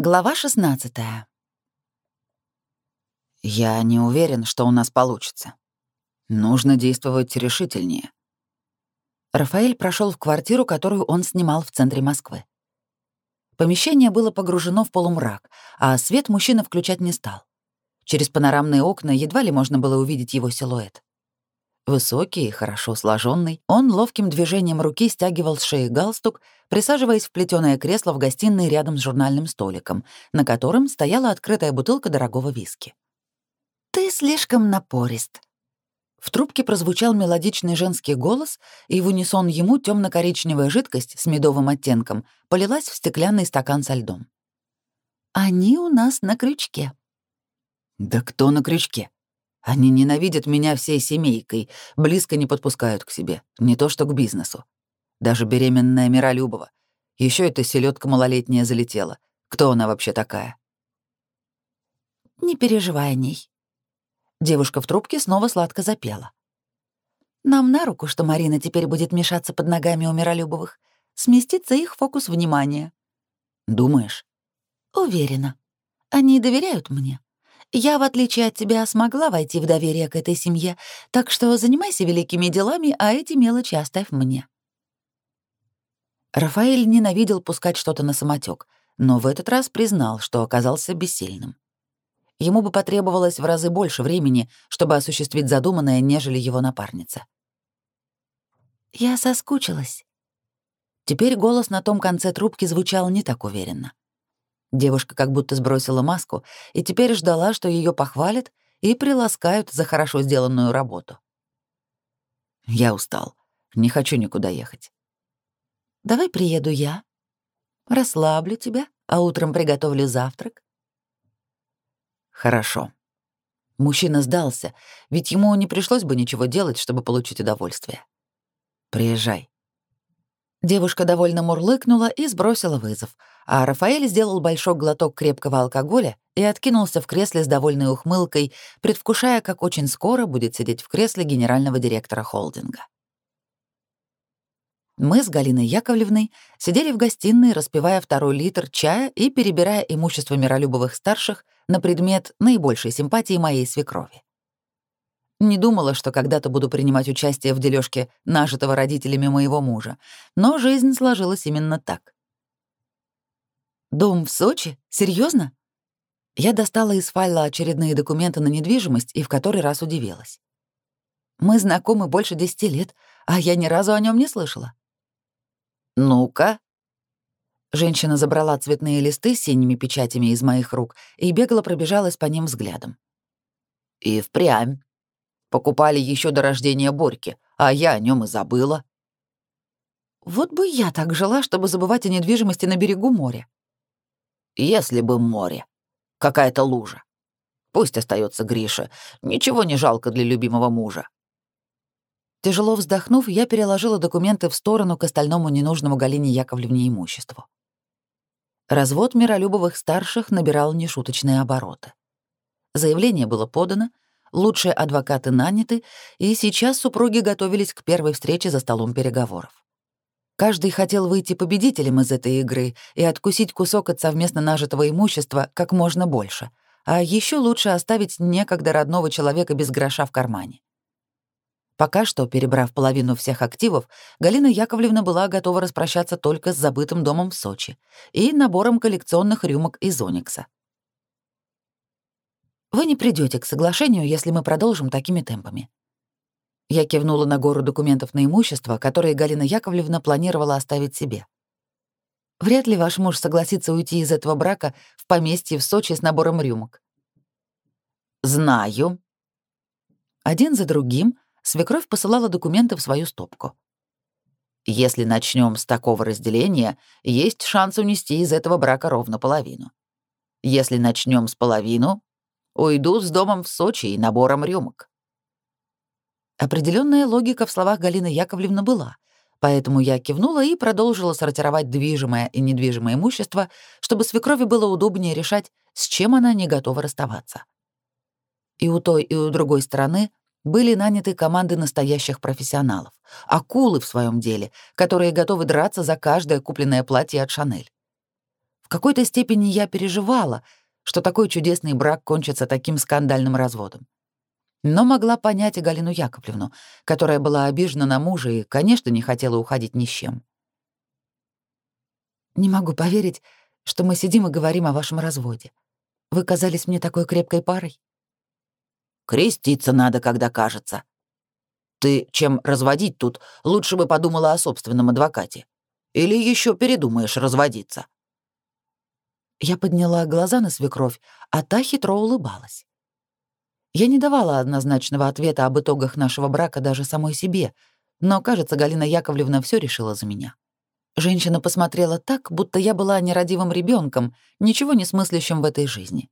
Глава 16 Я не уверен, что у нас получится. Нужно действовать решительнее. Рафаэль прошел в квартиру, которую он снимал в центре Москвы. Помещение было погружено в полумрак, а свет мужчина включать не стал. Через панорамные окна едва ли можно было увидеть его силуэт. Высокий и хорошо сложенный, он ловким движением руки стягивал с шеи галстук, присаживаясь в плетёное кресло в гостиной рядом с журнальным столиком, на котором стояла открытая бутылка дорогого виски. «Ты слишком напорист». В трубке прозвучал мелодичный женский голос, и в унисон ему темно коричневая жидкость с медовым оттенком полилась в стеклянный стакан со льдом. «Они у нас на крючке». «Да кто на крючке?» Они ненавидят меня всей семейкой, близко не подпускают к себе, не то что к бизнесу. Даже беременная Миролюбова. Еще эта селедка малолетняя залетела. Кто она вообще такая? Не переживай о ней. Девушка в трубке снова сладко запела. Нам на руку, что Марина теперь будет мешаться под ногами у Миролюбовых. Сместится их фокус внимания. Думаешь? Уверена. Они доверяют мне. Я, в отличие от тебя, смогла войти в доверие к этой семье, так что занимайся великими делами, а эти мелочи оставь мне». Рафаэль ненавидел пускать что-то на самотек, но в этот раз признал, что оказался бессильным. Ему бы потребовалось в разы больше времени, чтобы осуществить задуманное, нежели его напарница. «Я соскучилась». Теперь голос на том конце трубки звучал не так уверенно. Девушка как будто сбросила маску и теперь ждала, что ее похвалят и приласкают за хорошо сделанную работу. «Я устал. Не хочу никуда ехать». «Давай приеду я. Расслаблю тебя, а утром приготовлю завтрак». «Хорошо». Мужчина сдался, ведь ему не пришлось бы ничего делать, чтобы получить удовольствие. «Приезжай». Девушка довольно мурлыкнула и сбросила вызов, а Рафаэль сделал большой глоток крепкого алкоголя и откинулся в кресле с довольной ухмылкой, предвкушая, как очень скоро будет сидеть в кресле генерального директора холдинга. Мы с Галиной Яковлевной сидели в гостиной, распивая второй литр чая и перебирая имущество Миролюбовых старших на предмет наибольшей симпатии моей свекрови. Не думала, что когда-то буду принимать участие в дележке нажитого родителями моего мужа, но жизнь сложилась именно так. «Дом в Сочи? Серьезно? Я достала из файла очередные документы на недвижимость и в который раз удивилась. «Мы знакомы больше десяти лет, а я ни разу о нем не слышала». «Ну-ка». Женщина забрала цветные листы с синими печатями из моих рук и бегло пробежалась по ним взглядом. «И впрямь. Покупали еще до рождения Борьки, а я о нем и забыла. Вот бы я так жила, чтобы забывать о недвижимости на берегу моря. Если бы море. Какая-то лужа. Пусть остается Гриша. Ничего не жалко для любимого мужа. Тяжело вздохнув, я переложила документы в сторону к остальному ненужному Галине Яковлевне имуществу. Развод Миролюбовых старших набирал нешуточные обороты. Заявление было подано — лучшие адвокаты наняты, и сейчас супруги готовились к первой встрече за столом переговоров. Каждый хотел выйти победителем из этой игры и откусить кусок от совместно нажитого имущества как можно больше, а еще лучше оставить некогда родного человека без гроша в кармане. Пока что, перебрав половину всех активов, Галина Яковлевна была готова распрощаться только с забытым домом в Сочи и набором коллекционных рюмок из Оникса. Вы не придете к соглашению, если мы продолжим такими темпами. Я кивнула на гору документов на имущество, которые Галина Яковлевна планировала оставить себе. Вряд ли ваш муж согласится уйти из этого брака в поместье в Сочи с набором рюмок. Знаю. Один за другим свекровь посылала документы в свою стопку. Если начнем с такого разделения, есть шанс унести из этого брака ровно половину. Если начнем с половину, Уйду с домом в Сочи и набором рюмок. Определенная логика в словах Галины Яковлевны была, поэтому я кивнула и продолжила сортировать движимое и недвижимое имущество, чтобы свекрови было удобнее решать, с чем она не готова расставаться. И у той, и у другой стороны были наняты команды настоящих профессионалов, акулы в своем деле, которые готовы драться за каждое купленное платье от Шанель В какой-то степени я переживала, что такой чудесный брак кончится таким скандальным разводом. Но могла понять и Галину Яковлевну, которая была обижена на мужа и, конечно, не хотела уходить ни с чем. «Не могу поверить, что мы сидим и говорим о вашем разводе. Вы казались мне такой крепкой парой». «Креститься надо, когда кажется. Ты, чем разводить тут, лучше бы подумала о собственном адвокате. Или еще передумаешь разводиться?» Я подняла глаза на свекровь, а та хитро улыбалась. Я не давала однозначного ответа об итогах нашего брака даже самой себе, но, кажется, Галина Яковлевна все решила за меня. Женщина посмотрела так, будто я была нерадивым ребенком, ничего не смыслящим в этой жизни.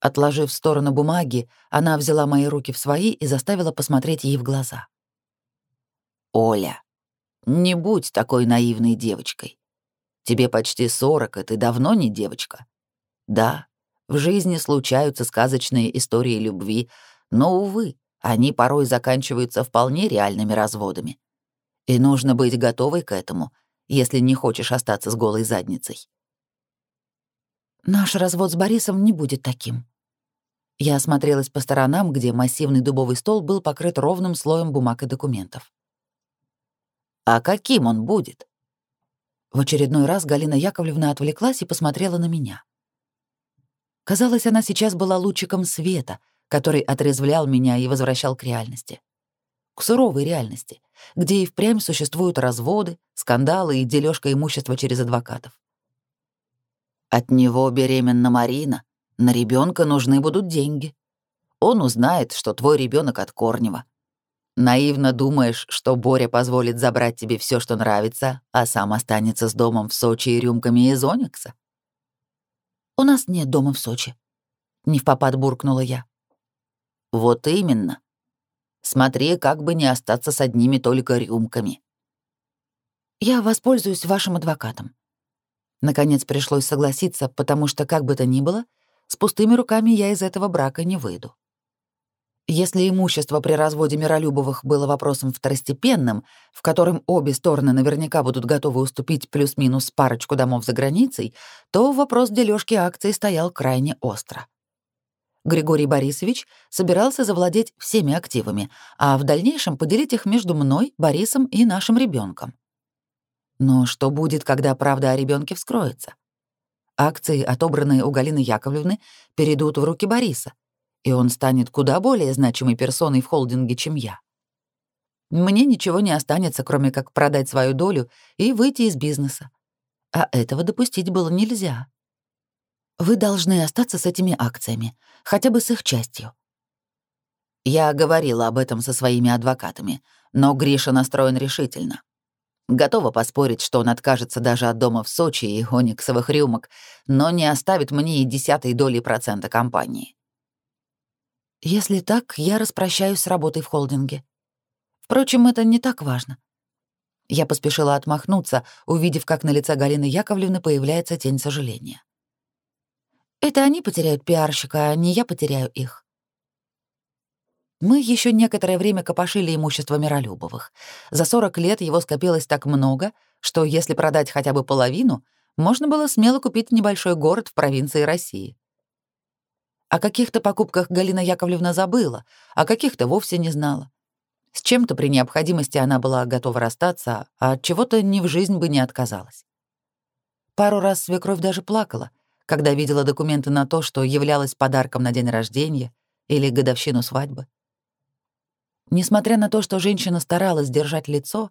Отложив в сторону бумаги, она взяла мои руки в свои и заставила посмотреть ей в глаза. «Оля, не будь такой наивной девочкой. Тебе почти сорок, и ты давно не девочка. Да, в жизни случаются сказочные истории любви, но, увы, они порой заканчиваются вполне реальными разводами. И нужно быть готовой к этому, если не хочешь остаться с голой задницей. Наш развод с Борисом не будет таким. Я осмотрелась по сторонам, где массивный дубовый стол был покрыт ровным слоем бумаг и документов. А каким он будет? В очередной раз Галина Яковлевна отвлеклась и посмотрела на меня. Казалось, она сейчас была лучиком света, который отрезвлял меня и возвращал к реальности. К суровой реальности, где и впрямь существуют разводы, скандалы и дележка имущества через адвокатов. От него беременна Марина. На ребенка нужны будут деньги. Он узнает, что твой ребенок от Корнева. Наивно думаешь, что Боря позволит забрать тебе все, что нравится, а сам останется с домом в Сочи и рюмками из Оникса? У нас нет дома в Сочи. Не в попад буркнула я. Вот именно. Смотри, как бы не остаться с одними только рюмками. Я воспользуюсь вашим адвокатом. Наконец пришлось согласиться, потому что, как бы то ни было, с пустыми руками я из этого брака не выйду. Если имущество при разводе Миролюбовых было вопросом второстепенным, в котором обе стороны наверняка будут готовы уступить плюс-минус парочку домов за границей, то вопрос дележки акций стоял крайне остро. Григорий Борисович собирался завладеть всеми активами, а в дальнейшем поделить их между мной, Борисом и нашим ребенком. Но что будет, когда правда о ребенке вскроется? Акции, отобранные у Галины Яковлевны, перейдут в руки Бориса, и он станет куда более значимой персоной в холдинге, чем я. Мне ничего не останется, кроме как продать свою долю и выйти из бизнеса. А этого допустить было нельзя. Вы должны остаться с этими акциями, хотя бы с их частью. Я говорила об этом со своими адвокатами, но Гриша настроен решительно. Готова поспорить, что он откажется даже от дома в Сочи и ониксовых рюмок, но не оставит мне и десятой доли процента компании. Если так, я распрощаюсь с работой в холдинге. Впрочем, это не так важно. Я поспешила отмахнуться, увидев, как на лице Галины Яковлевны появляется тень сожаления. Это они потеряют пиарщика, а не я потеряю их. Мы еще некоторое время копошили имущество Миролюбовых. За 40 лет его скопилось так много, что если продать хотя бы половину, можно было смело купить небольшой город в провинции России. О каких-то покупках Галина Яковлевна забыла, а каких-то вовсе не знала. С чем-то при необходимости она была готова расстаться, а от чего-то ни в жизнь бы не отказалась. Пару раз свекровь даже плакала, когда видела документы на то, что являлась подарком на день рождения или годовщину свадьбы. Несмотря на то, что женщина старалась держать лицо,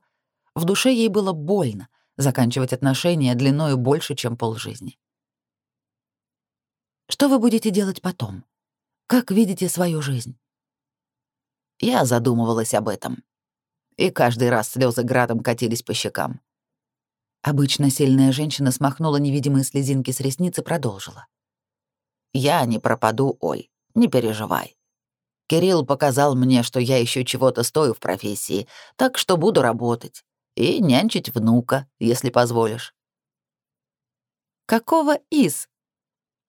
в душе ей было больно заканчивать отношения длиною больше, чем полжизни. Что вы будете делать потом? Как видите свою жизнь? Я задумывалась об этом. И каждый раз слезы градом катились по щекам. Обычно сильная женщина смахнула невидимые слезинки с ресниц и продолжила. «Я не пропаду, Оль, не переживай. Кирилл показал мне, что я еще чего-то стою в профессии, так что буду работать и нянчить внука, если позволишь». «Какого из?»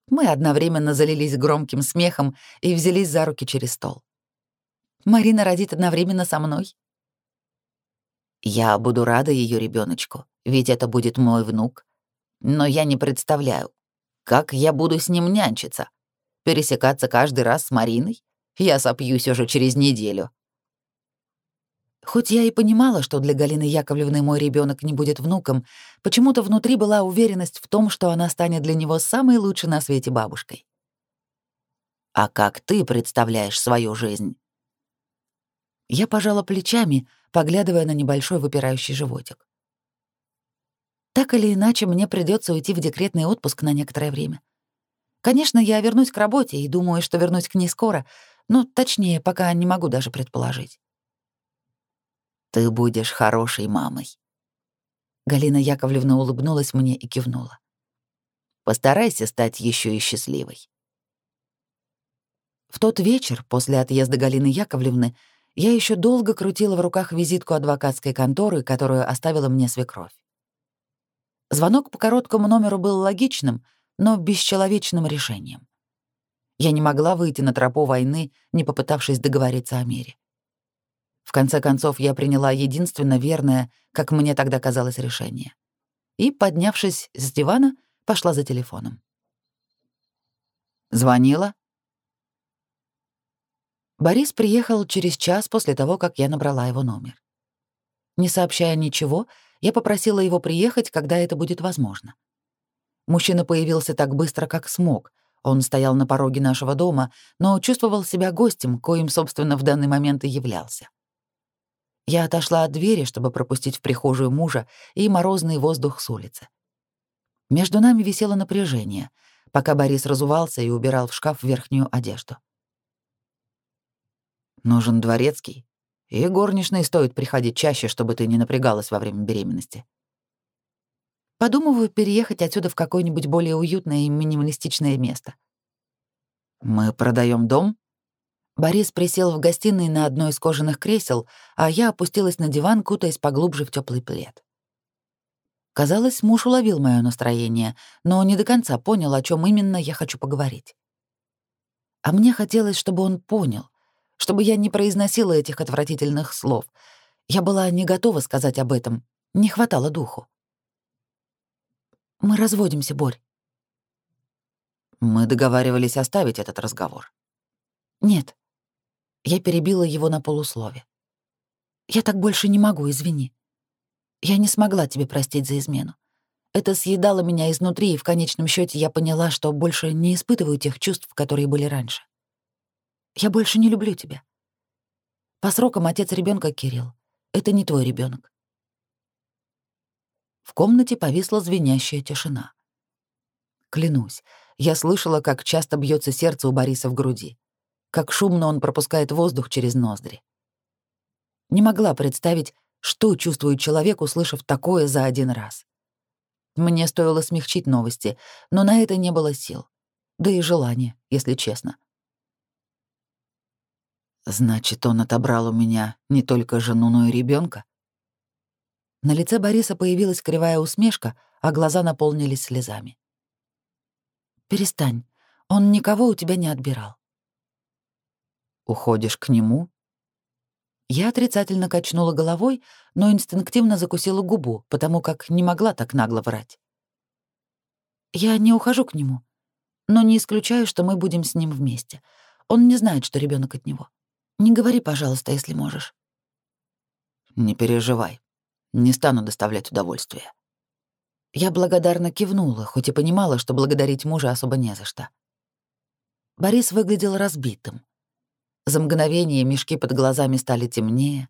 Мы одновременно залились громким смехом и взялись за руки через стол. «Марина родит одновременно со мной?» «Я буду рада ее ребеночку, ведь это будет мой внук. Но я не представляю, как я буду с ним нянчиться. Пересекаться каждый раз с Мариной? Я сопьюсь уже через неделю. Хоть я и понимала, что для Галины Яковлевны мой ребенок не будет внуком, почему-то внутри была уверенность в том, что она станет для него самой лучшей на свете бабушкой. «А как ты представляешь свою жизнь?» Я пожала плечами, поглядывая на небольшой выпирающий животик. Так или иначе, мне придется уйти в декретный отпуск на некоторое время. Конечно, я вернусь к работе и думаю, что вернусь к ней скоро, но точнее, пока не могу даже предположить. Ты будешь хорошей мамой. Галина Яковлевна улыбнулась мне и кивнула. Постарайся стать еще и счастливой. В тот вечер, после отъезда Галины Яковлевны, я еще долго крутила в руках визитку адвокатской конторы, которую оставила мне свекровь. Звонок по короткому номеру был логичным, но бесчеловечным решением. Я не могла выйти на тропу войны, не попытавшись договориться о мире. В конце концов, я приняла единственно верное, как мне тогда казалось, решение. И, поднявшись с дивана, пошла за телефоном. «Звонила?» Борис приехал через час после того, как я набрала его номер. Не сообщая ничего, я попросила его приехать, когда это будет возможно. Мужчина появился так быстро, как смог. Он стоял на пороге нашего дома, но чувствовал себя гостем, коим, собственно, в данный момент и являлся. Я отошла от двери, чтобы пропустить в прихожую мужа и морозный воздух с улицы. Между нами висело напряжение, пока Борис разувался и убирал в шкаф верхнюю одежду. «Нужен дворецкий, и горничной стоит приходить чаще, чтобы ты не напрягалась во время беременности». Подумываю переехать отсюда в какое-нибудь более уютное и минималистичное место. «Мы продаем дом?» Борис присел в гостиной на одно из кожаных кресел, а я опустилась на диван, кутаясь поглубже в теплый плед. Казалось, муж уловил мое настроение, но не до конца понял, о чем именно я хочу поговорить. А мне хотелось, чтобы он понял, чтобы я не произносила этих отвратительных слов. Я была не готова сказать об этом, не хватало духу. «Мы разводимся, Борь». Мы договаривались оставить этот разговор. «Нет, я перебила его на полуслове. «Я так больше не могу, извини. Я не смогла тебе простить за измену. Это съедало меня изнутри, и в конечном счете я поняла, что больше не испытываю тех чувств, которые были раньше. Я больше не люблю тебя. По срокам отец ребенка Кирилл. Это не твой ребенок. В комнате повисла звенящая тишина. Клянусь, я слышала, как часто бьется сердце у Бориса в груди как шумно он пропускает воздух через ноздри. Не могла представить, что чувствует человек, услышав такое за один раз. Мне стоило смягчить новости, но на это не было сил. Да и желания, если честно. Значит, он отобрал у меня не только жену, но и ребенка. На лице Бориса появилась кривая усмешка, а глаза наполнились слезами. «Перестань, он никого у тебя не отбирал. Уходишь к нему? Я отрицательно качнула головой, но инстинктивно закусила губу, потому как не могла так нагло врать. Я не ухожу к нему, но не исключаю, что мы будем с ним вместе. Он не знает, что ребенок от него. Не говори, пожалуйста, если можешь. Не переживай. Не стану доставлять удовольствие. Я благодарно кивнула, хоть и понимала, что благодарить мужа особо не за что. Борис выглядел разбитым. За мгновение мешки под глазами стали темнее,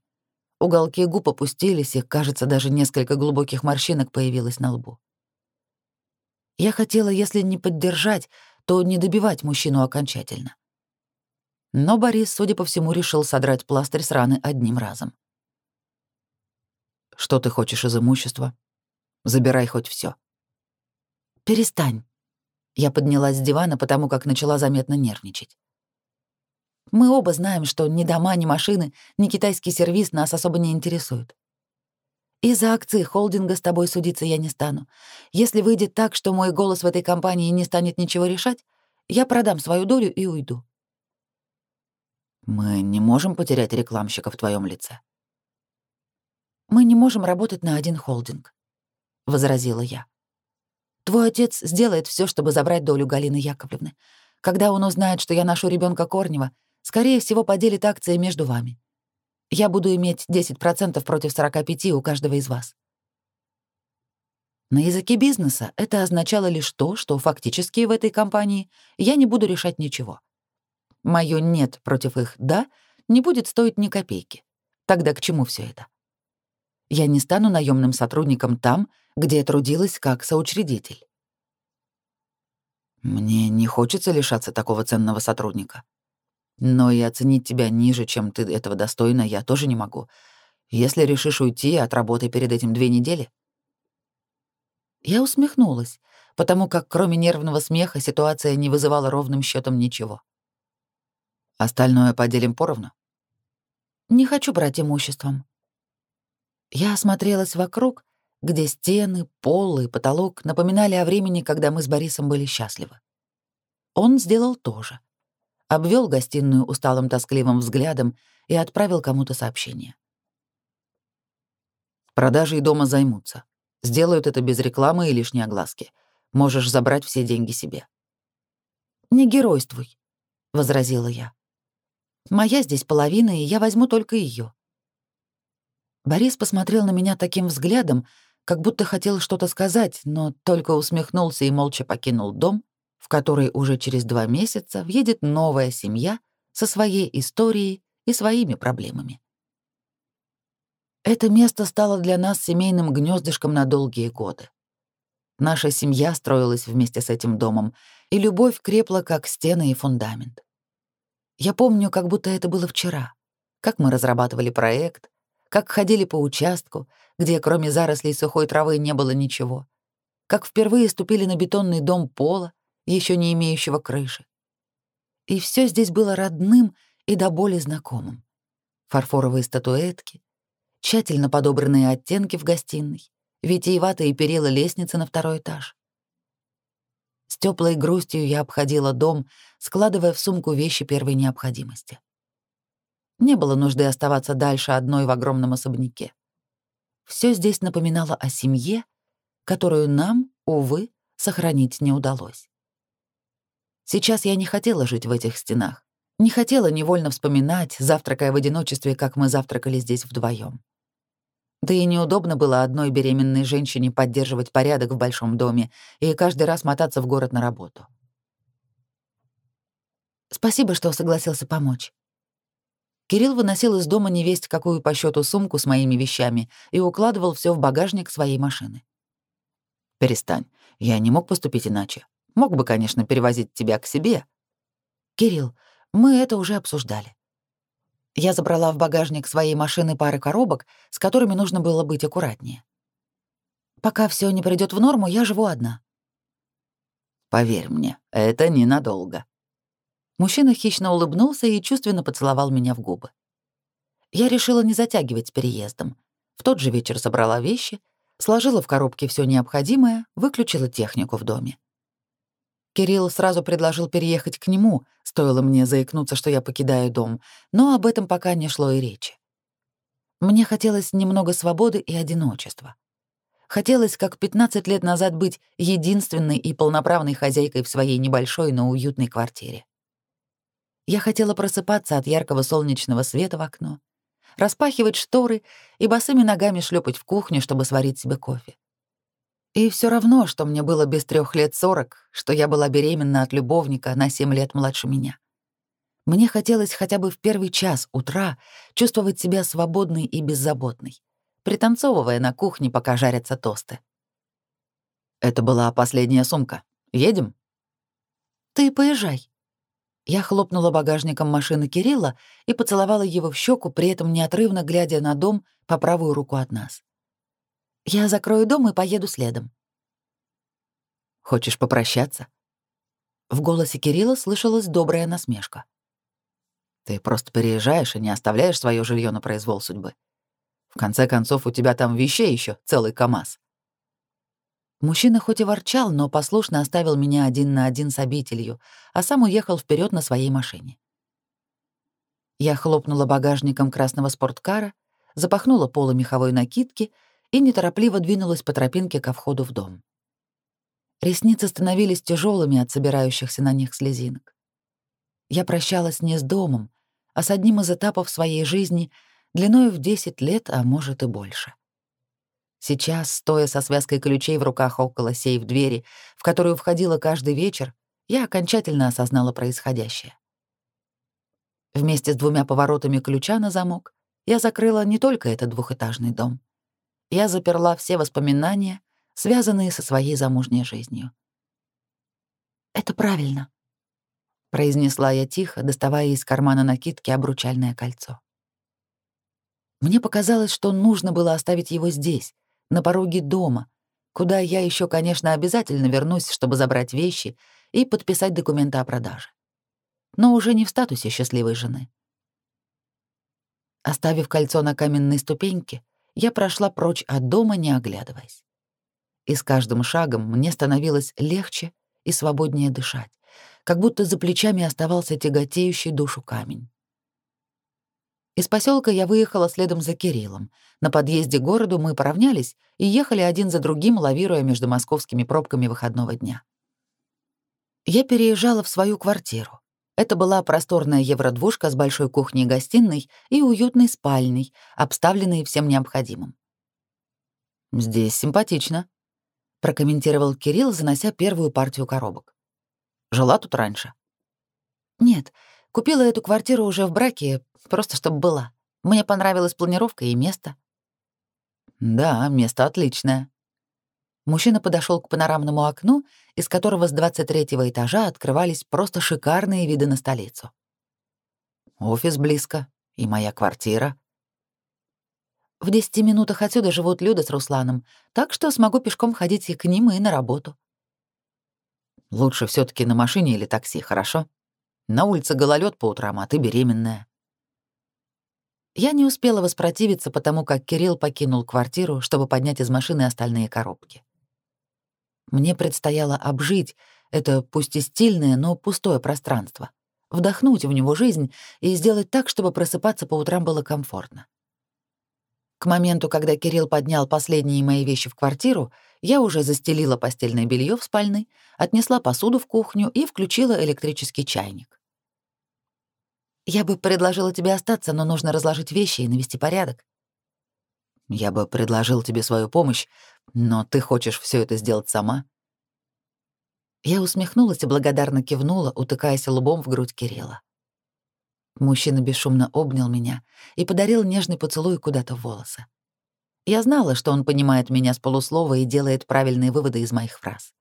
уголки губ опустились, и, кажется, даже несколько глубоких морщинок появилось на лбу. Я хотела, если не поддержать, то не добивать мужчину окончательно. Но Борис, судя по всему, решил содрать пластырь с раны одним разом. «Что ты хочешь из имущества? Забирай хоть все. «Перестань». Я поднялась с дивана, потому как начала заметно нервничать. Мы оба знаем, что ни дома, ни машины, ни китайский сервис нас особо не интересуют. И за акции холдинга с тобой судиться я не стану. Если выйдет так, что мой голос в этой компании не станет ничего решать, я продам свою долю и уйду. Мы не можем потерять рекламщика в твоем лице. Мы не можем работать на один холдинг, возразила я. Твой отец сделает все, чтобы забрать долю Галины Яковлевны. Когда он узнает, что я ношу ребенка Корнева, скорее всего, поделит акции между вами. Я буду иметь 10% против 45 у каждого из вас. На языке бизнеса это означало лишь то, что фактически в этой компании я не буду решать ничего. Моё «нет» против их «да» не будет стоить ни копейки. Тогда к чему все это? Я не стану наемным сотрудником там, где трудилась как соучредитель. Мне не хочется лишаться такого ценного сотрудника. Но и оценить тебя ниже, чем ты этого достойна, я тоже не могу. Если решишь уйти, отработай перед этим две недели. Я усмехнулась, потому как кроме нервного смеха ситуация не вызывала ровным счетом ничего. Остальное поделим поровну. Не хочу брать имуществом. Я осмотрелась вокруг, где стены, пол и потолок напоминали о времени, когда мы с Борисом были счастливы. Он сделал то же. Обвел гостиную усталым тоскливым взглядом и отправил кому-то сообщение. Продажей дома займутся. Сделают это без рекламы и лишней огласки. Можешь забрать все деньги себе». «Не геройствуй», — возразила я. «Моя здесь половина, и я возьму только ее. Борис посмотрел на меня таким взглядом, как будто хотел что-то сказать, но только усмехнулся и молча покинул дом, в который уже через два месяца въедет новая семья со своей историей и своими проблемами. Это место стало для нас семейным гнездышком на долгие годы. Наша семья строилась вместе с этим домом, и любовь крепла, как стены и фундамент. Я помню, как будто это было вчера, как мы разрабатывали проект, как ходили по участку, где кроме зарослей сухой травы не было ничего, как впервые ступили на бетонный дом пола, еще не имеющего крыши. И все здесь было родным и до боли знакомым. Фарфоровые статуэтки, тщательно подобранные оттенки в гостиной, витиеватые перила лестницы на второй этаж. С теплой грустью я обходила дом, складывая в сумку вещи первой необходимости. Не было нужды оставаться дальше одной в огромном особняке. Все здесь напоминало о семье, которую нам, увы, сохранить не удалось. Сейчас я не хотела жить в этих стенах, не хотела невольно вспоминать, завтракая в одиночестве, как мы завтракали здесь вдвоем. Да и неудобно было одной беременной женщине поддерживать порядок в большом доме и каждый раз мотаться в город на работу. Спасибо, что согласился помочь. Кирилл выносил из дома невесть какую по счету сумку с моими вещами и укладывал все в багажник своей машины. «Перестань. Я не мог поступить иначе. Мог бы, конечно, перевозить тебя к себе». «Кирилл, мы это уже обсуждали. Я забрала в багажник своей машины пары коробок, с которыми нужно было быть аккуратнее. Пока все не придет в норму, я живу одна. Поверь мне, это ненадолго. Мужчина хищно улыбнулся и чувственно поцеловал меня в губы. Я решила не затягивать с переездом. В тот же вечер собрала вещи, сложила в коробке все необходимое, выключила технику в доме. Кирилл сразу предложил переехать к нему, стоило мне заикнуться, что я покидаю дом, но об этом пока не шло и речи. Мне хотелось немного свободы и одиночества. Хотелось, как 15 лет назад, быть единственной и полноправной хозяйкой в своей небольшой, но уютной квартире. Я хотела просыпаться от яркого солнечного света в окно, распахивать шторы и босыми ногами шлепать в кухню, чтобы сварить себе кофе. И все равно, что мне было без трех лет сорок, что я была беременна от любовника на семь лет младше меня. Мне хотелось хотя бы в первый час утра чувствовать себя свободной и беззаботной, пританцовывая на кухне, пока жарятся тосты. «Это была последняя сумка. Едем?» «Ты поезжай». Я хлопнула багажником машины Кирилла и поцеловала его в щеку, при этом неотрывно глядя на дом по правую руку от нас. Я закрою дом и поеду следом. Хочешь попрощаться? В голосе Кирилла слышалась добрая насмешка. Ты просто переезжаешь и не оставляешь свое жилье на произвол судьбы. В конце концов, у тебя там вещей еще целый КАМАЗ. Мужчина хоть и ворчал, но послушно оставил меня один на один с обителью, а сам уехал вперед на своей машине. Я хлопнула багажником красного спорткара, запахнула полы меховой накидки — и неторопливо двинулась по тропинке ко входу в дом. Ресницы становились тяжелыми от собирающихся на них слезинок. Я прощалась не с домом, а с одним из этапов своей жизни длиной в 10 лет, а может и больше. Сейчас, стоя со связкой ключей в руках около сейф-двери, в которую входила каждый вечер, я окончательно осознала происходящее. Вместе с двумя поворотами ключа на замок я закрыла не только этот двухэтажный дом. Я заперла все воспоминания, связанные со своей замужней жизнью. «Это правильно», — произнесла я тихо, доставая из кармана накидки обручальное кольцо. Мне показалось, что нужно было оставить его здесь, на пороге дома, куда я еще, конечно, обязательно вернусь, чтобы забрать вещи и подписать документы о продаже. Но уже не в статусе счастливой жены. Оставив кольцо на каменной ступеньке, я прошла прочь от дома, не оглядываясь. И с каждым шагом мне становилось легче и свободнее дышать, как будто за плечами оставался тяготеющий душу камень. Из поселка я выехала следом за Кириллом. На подъезде к городу мы поравнялись и ехали один за другим, лавируя между московскими пробками выходного дня. Я переезжала в свою квартиру. Это была просторная евродвушка с большой кухней-гостиной и уютной спальней, обставленной всем необходимым. «Здесь симпатично», — прокомментировал Кирилл, занося первую партию коробок. «Жила тут раньше?» «Нет, купила эту квартиру уже в браке Просто чтобы была. Мне понравилась планировка и место. Да, место отличное. Мужчина подошел к панорамному окну, из которого с 23-го этажа открывались просто шикарные виды на столицу. Офис близко, и моя квартира. В 10 минутах отсюда живут Люда с Русланом, так что смогу пешком ходить и к ним, и на работу. Лучше все таки на машине или такси, хорошо? На улице гололед по утрам, а ты беременная. Я не успела воспротивиться, потому как Кирилл покинул квартиру, чтобы поднять из машины остальные коробки. Мне предстояло обжить это пусть и стильное, но пустое пространство, вдохнуть в него жизнь и сделать так, чтобы просыпаться по утрам было комфортно. К моменту, когда Кирилл поднял последние мои вещи в квартиру, я уже застелила постельное белье в спальной, отнесла посуду в кухню и включила электрический чайник. Я бы предложила тебе остаться, но нужно разложить вещи и навести порядок. Я бы предложил тебе свою помощь, но ты хочешь все это сделать сама. Я усмехнулась и благодарно кивнула, утыкаясь лбом в грудь Кирилла. Мужчина бесшумно обнял меня и подарил нежный поцелуй куда-то в волосы. Я знала, что он понимает меня с полуслова и делает правильные выводы из моих фраз.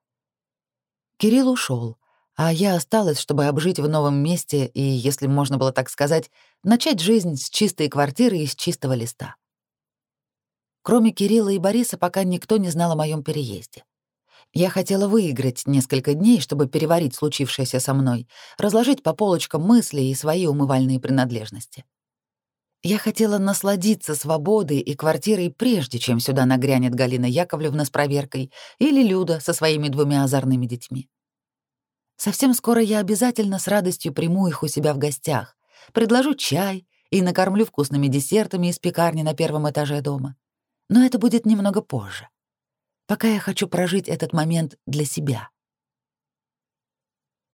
Кирилл ушел, а я осталась, чтобы обжить в новом месте и, если можно было так сказать, начать жизнь с чистой квартиры и с чистого листа. Кроме Кирилла и Бориса пока никто не знал о моем переезде. Я хотела выиграть несколько дней, чтобы переварить случившееся со мной, разложить по полочкам мысли и свои умывальные принадлежности. Я хотела насладиться свободой и квартирой, прежде чем сюда нагрянет Галина Яковлевна с проверкой или Люда со своими двумя озорными детьми. Совсем скоро я обязательно с радостью приму их у себя в гостях, предложу чай и накормлю вкусными десертами из пекарни на первом этаже дома. Но это будет немного позже. Пока я хочу прожить этот момент для себя.